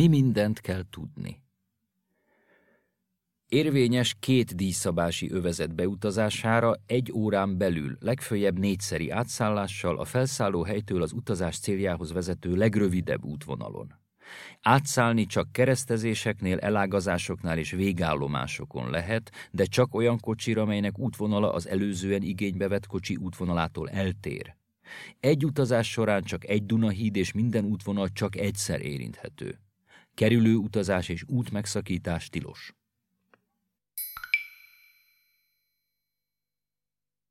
Mi mindent kell tudni. Érvényes két díjszabási övezet beutazására egy órán belül, legfőjebb négyszeri átszállással a felszálló helytől az utazás céljához vezető legrövidebb útvonalon. Átszállni csak keresztezéseknél, elágazásoknál és végállomásokon lehet, de csak olyan kocsira, melynek útvonala az előzően igénybe vett kocsi útvonalától eltér. Egy utazás során csak egy Dunahíd és minden útvonal csak egyszer érinthető. Kerülő utazás és út megszakítás tilos.